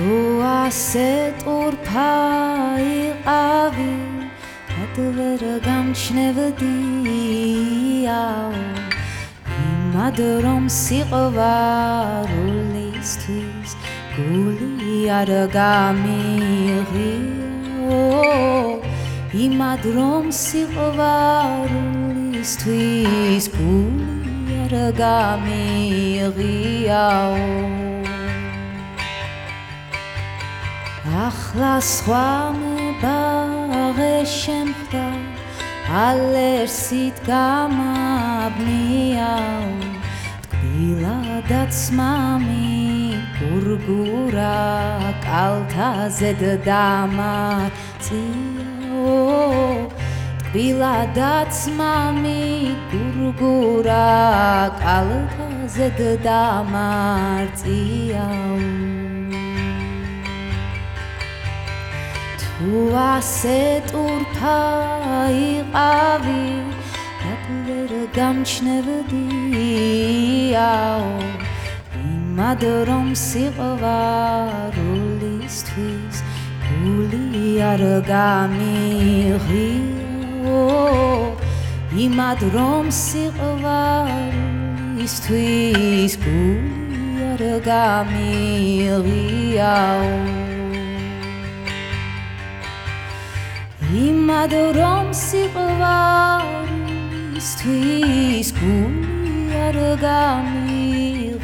თუ ასე ტურფაიყავი ადვერ გამჩნევდიაო იმად რომ სიყვარულისთვის გული არ გამიღიო? იმად რომ სიყვარულისთვის გული არ გამიღიაო ახლა სხვა მებაღე შემხდა ალერსით გამაბნიაო თბილადაც მამი გურგურა კალთაზე დამაწიო თბილადაც მამი გურგურა კალთაზე დამაწიო თუ ასე ტურფაიყავი რატვერ გამჩნევდიაო. იმად რომ სიყვარულისთვის გული არ გამიღიო. იმად რომ სიყვარულისთვის გული არ გამიღიო იმად რომ სიყვარისთვის გული არ გამიღიაო